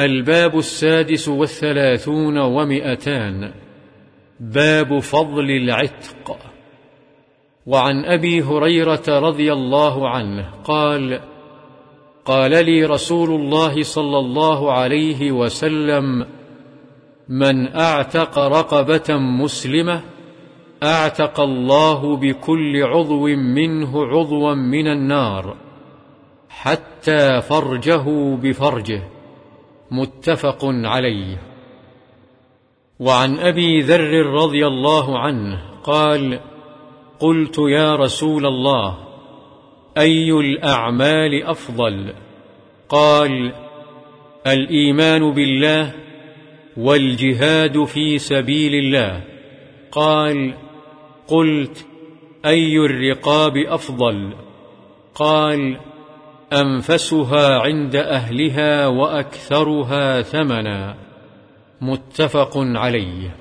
الباب السادس والثلاثون ومئتان. باب فضل العتق. وعن أبي هريرة رضي الله عنه قال قال لي رسول الله صلى الله عليه وسلم من أعتق رقبة مسلمة أعتق الله بكل عضو منه عضوا من النار حتى فرجه بفرجه. متفق عليه. وعن أبي ذر رضي الله عنه قال قلت يا رسول الله أي الأعمال أفضل؟ قال الإيمان بالله والجهاد في سبيل الله. قال قلت أي الرقاب أفضل؟ قال أنفسها عند أهلها وأكثرها ثمنا. متفق عليه.